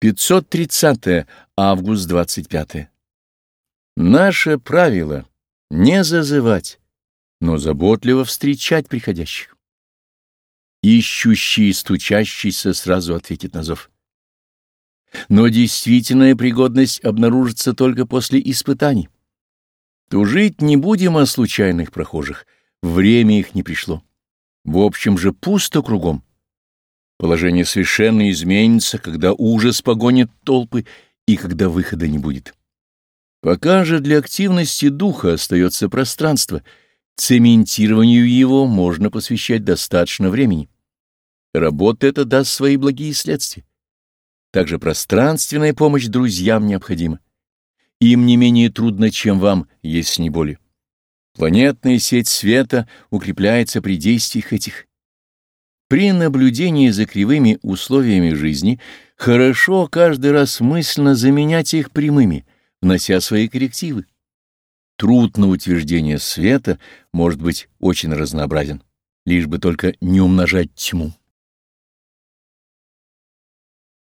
530 август 25 Наше правило — не зазывать, но заботливо встречать приходящих. Ищущий и стучащийся сразу ответит на зов. Но действительная пригодность обнаружится только после испытаний. Тужить не будем о случайных прохожих, время их не пришло. В общем же пусто кругом. Положение совершенно изменится, когда ужас погонит толпы и когда выхода не будет. Пока же для активности духа остается пространство, цементированию его можно посвящать достаточно времени. Работа эта даст свои благие следствия. Также пространственная помощь друзьям необходима. Им не менее трудно, чем вам, если не более. Планетная сеть света укрепляется при действиях этих. При наблюдении за кривыми условиями жизни хорошо каждый раз мысленно заменять их прямыми, внося свои коррективы. Труд на утверждение света может быть очень разнообразен, лишь бы только не умножать тьму.